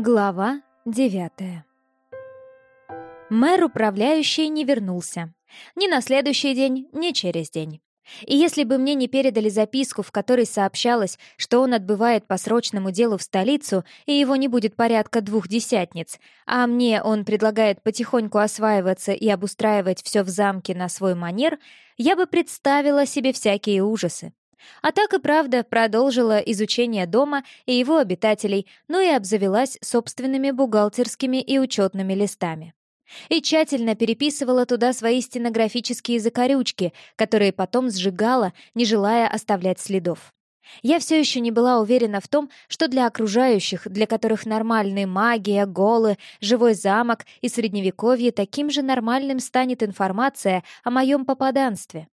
Глава девятая Мэр-управляющий не вернулся. Ни на следующий день, ни через день. И если бы мне не передали записку, в которой сообщалось, что он отбывает по срочному делу в столицу, и его не будет порядка двух десятниц, а мне он предлагает потихоньку осваиваться и обустраивать все в замке на свой манер, я бы представила себе всякие ужасы. А так и правда продолжила изучение дома и его обитателей, но и обзавелась собственными бухгалтерскими и учетными листами. И тщательно переписывала туда свои стенографические закорючки, которые потом сжигала, не желая оставлять следов. Я все еще не была уверена в том, что для окружающих, для которых нормальные магия, голы, живой замок и средневековье таким же нормальным станет информация о моем попаданстве.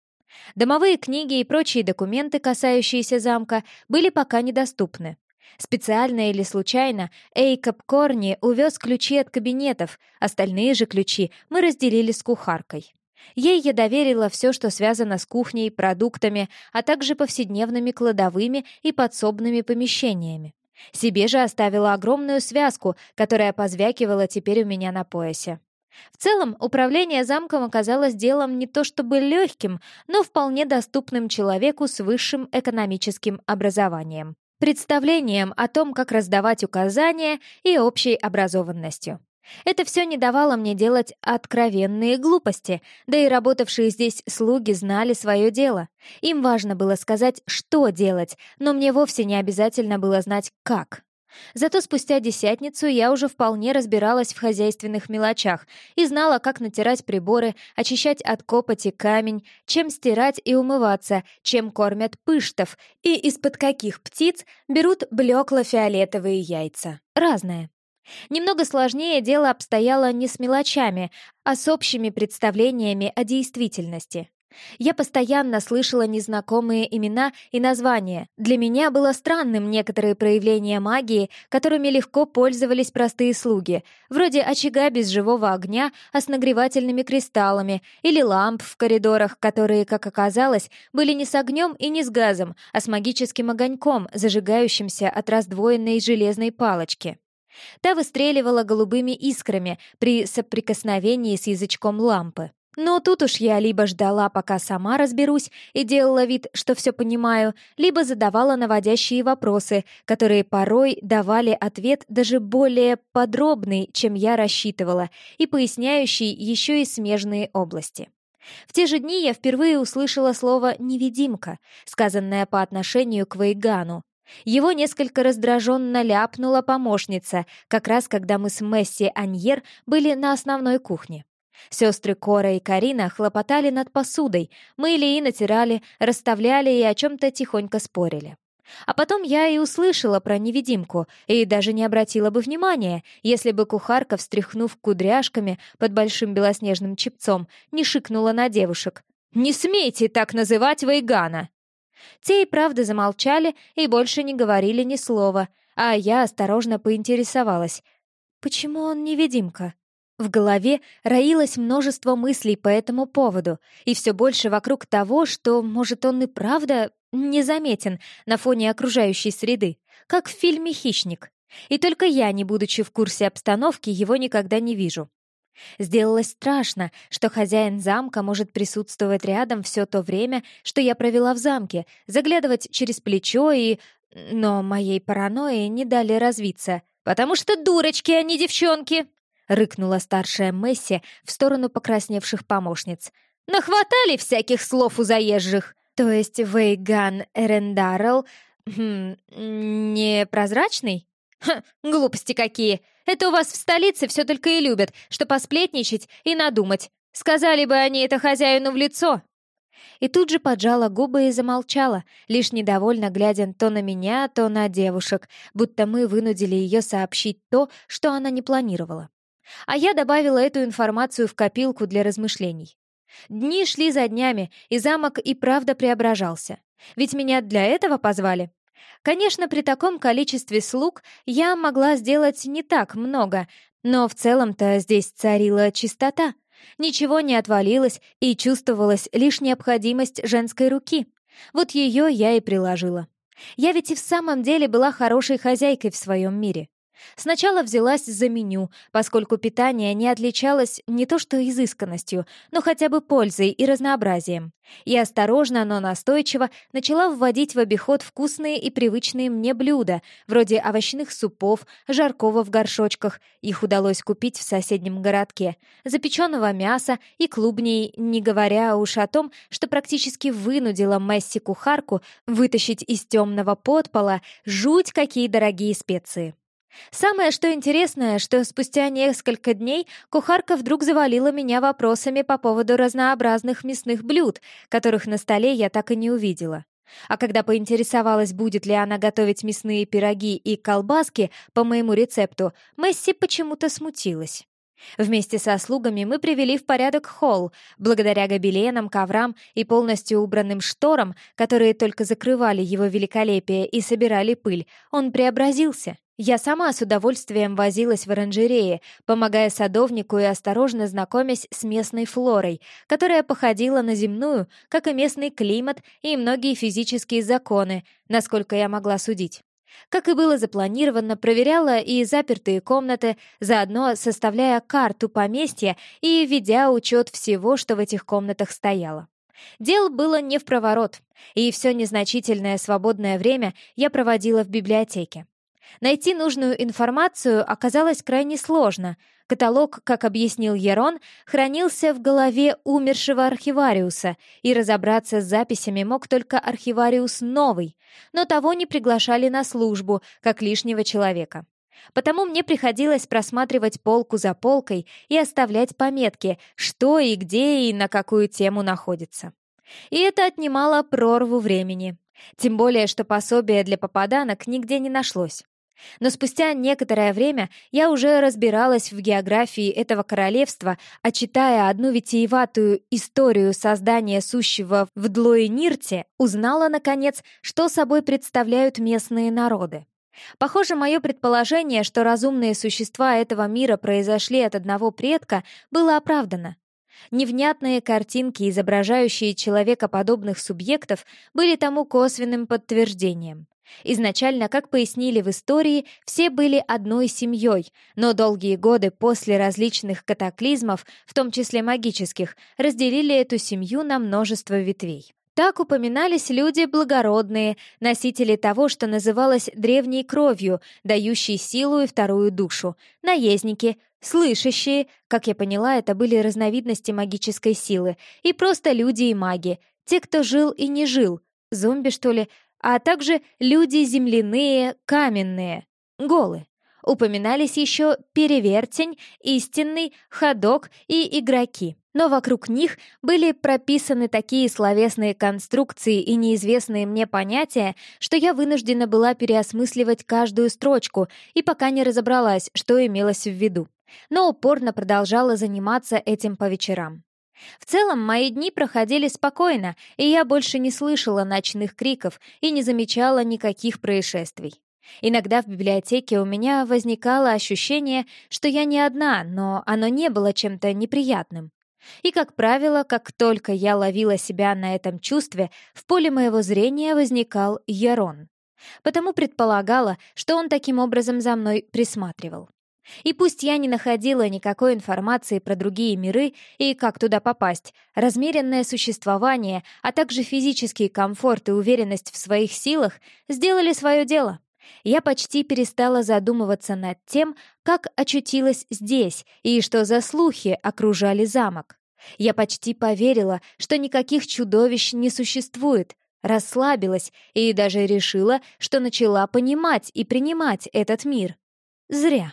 Домовые книги и прочие документы, касающиеся замка, были пока недоступны. Специально или случайно Эйкоп Корни увез ключи от кабинетов, остальные же ключи мы разделили с кухаркой. Ей я доверила все, что связано с кухней, продуктами, а также повседневными кладовыми и подсобными помещениями. Себе же оставила огромную связку, которая позвякивала теперь у меня на поясе. В целом, управление замком оказалось делом не то чтобы легким, но вполне доступным человеку с высшим экономическим образованием, представлением о том, как раздавать указания и общей образованностью. Это все не давало мне делать откровенные глупости, да и работавшие здесь слуги знали свое дело. Им важно было сказать, что делать, но мне вовсе не обязательно было знать, как. Зато спустя десятницу я уже вполне разбиралась в хозяйственных мелочах и знала, как натирать приборы, очищать от копоти камень, чем стирать и умываться, чем кормят пыштов и из-под каких птиц берут блекло-фиолетовые яйца. Разное. Немного сложнее дело обстояло не с мелочами, а с общими представлениями о действительности. Я постоянно слышала незнакомые имена и названия. Для меня было странным некоторые проявления магии, которыми легко пользовались простые слуги, вроде очага без живого огня, а с нагревательными кристаллами, или ламп в коридорах, которые, как оказалось, были не с огнем и не с газом, а с магическим огоньком, зажигающимся от раздвоенной железной палочки. Та выстреливала голубыми искрами при соприкосновении с язычком лампы. Но тут уж я либо ждала, пока сама разберусь, и делала вид, что все понимаю, либо задавала наводящие вопросы, которые порой давали ответ даже более подробный, чем я рассчитывала, и поясняющий еще и смежные области. В те же дни я впервые услышала слово «невидимка», сказанное по отношению к Вейгану. Его несколько раздраженно ляпнула помощница, как раз когда мы с Месси Аньер были на основной кухне. Сестры Кора и Карина хлопотали над посудой, мыли и натирали, расставляли и о чем-то тихонько спорили. А потом я и услышала про невидимку, и даже не обратила бы внимания, если бы кухарка, встряхнув кудряшками под большим белоснежным чепцом, не шикнула на девушек. «Не смейте так называть Вейгана!» Те и правда замолчали и больше не говорили ни слова, а я осторожно поинтересовалась. «Почему он невидимка?» В голове роилось множество мыслей по этому поводу, и все больше вокруг того, что, может, он и правда незаметен на фоне окружающей среды, как в фильме «Хищник». И только я, не будучи в курсе обстановки, его никогда не вижу. Сделалось страшно, что хозяин замка может присутствовать рядом все то время, что я провела в замке, заглядывать через плечо и... Но моей паранойи не дали развиться. «Потому что дурочки, а не девчонки!» — рыкнула старшая Месси в сторону покрасневших помощниц. «Нахватали всяких слов у заезжих!» «То есть Вейган Эрендарл... Хм, непрозрачный?» «Ха, глупости какие! Это у вас в столице все только и любят, что посплетничать и надумать. Сказали бы они это хозяину в лицо!» И тут же поджала губы и замолчала, лишь недовольно глядя то на меня, то на девушек, будто мы вынудили ее сообщить то, что она не планировала. А я добавила эту информацию в копилку для размышлений. Дни шли за днями, и замок и правда преображался. Ведь меня для этого позвали. Конечно, при таком количестве слуг я могла сделать не так много, но в целом-то здесь царила чистота. Ничего не отвалилось, и чувствовалась лишь необходимость женской руки. Вот ее я и приложила. Я ведь и в самом деле была хорошей хозяйкой в своем мире. Сначала взялась за меню, поскольку питание не отличалось не то что изысканностью, но хотя бы пользой и разнообразием. И осторожно, но настойчиво начала вводить в обиход вкусные и привычные мне блюда, вроде овощных супов, жаркого в горшочках, их удалось купить в соседнем городке, запеченного мяса и клубней, не говоря уж о том, что практически вынудила Месси-кухарку вытащить из темного подпола жуть какие дорогие специи. Самое что интересное, что спустя несколько дней кухарка вдруг завалила меня вопросами по поводу разнообразных мясных блюд, которых на столе я так и не увидела. А когда поинтересовалась, будет ли она готовить мясные пироги и колбаски по моему рецепту, Месси почему-то смутилась. Вместе со слугами мы привели в порядок холл, благодаря гобеленам, коврам и полностью убранным шторам, которые только закрывали его великолепие и собирали пыль, он преобразился. Я сама с удовольствием возилась в оранжерее, помогая садовнику и осторожно знакомясь с местной флорой, которая походила на земную, как и местный климат и многие физические законы, насколько я могла судить. Как и было запланировано, проверяла и запертые комнаты, заодно составляя карту поместья и ведя учет всего, что в этих комнатах стояло. Дел было не в проворот, и все незначительное свободное время я проводила в библиотеке. Найти нужную информацию оказалось крайне сложно. Каталог, как объяснил Ярон, хранился в голове умершего архивариуса, и разобраться с записями мог только архивариус новый, но того не приглашали на службу, как лишнего человека. Потому мне приходилось просматривать полку за полкой и оставлять пометки, что и где и на какую тему находится. И это отнимало прорву времени. Тем более, что пособия для попаданок нигде не нашлось. Но спустя некоторое время я уже разбиралась в географии этого королевства, а читая одну витиеватую историю создания сущего в Длоенирте, узнала, наконец, что собой представляют местные народы. Похоже, мое предположение, что разумные существа этого мира произошли от одного предка, было оправдано. Невнятные картинки, изображающие человекоподобных субъектов, были тому косвенным подтверждением. Изначально, как пояснили в истории, все были одной семьей, но долгие годы после различных катаклизмов, в том числе магических, разделили эту семью на множество ветвей. Так упоминались люди благородные, носители того, что называлось древней кровью, дающей силу и вторую душу, наездники, слышащие, как я поняла, это были разновидности магической силы, и просто люди и маги, те, кто жил и не жил, зомби, что ли, а также люди земляные, каменные, голы. Упоминались еще перевертень, истинный, ходок и игроки. Но вокруг них были прописаны такие словесные конструкции и неизвестные мне понятия, что я вынуждена была переосмысливать каждую строчку и пока не разобралась, что имелось в виду. Но упорно продолжала заниматься этим по вечерам. В целом, мои дни проходили спокойно, и я больше не слышала ночных криков и не замечала никаких происшествий. Иногда в библиотеке у меня возникало ощущение, что я не одна, но оно не было чем-то неприятным. И, как правило, как только я ловила себя на этом чувстве, в поле моего зрения возникал Ярон. Потому предполагала, что он таким образом за мной присматривал. И пусть я не находила никакой информации про другие миры и как туда попасть, размеренное существование, а также физический комфорт и уверенность в своих силах сделали свое дело. Я почти перестала задумываться над тем, как очутилась здесь и что за слухи окружали замок. Я почти поверила, что никаких чудовищ не существует, расслабилась и даже решила, что начала понимать и принимать этот мир. Зря.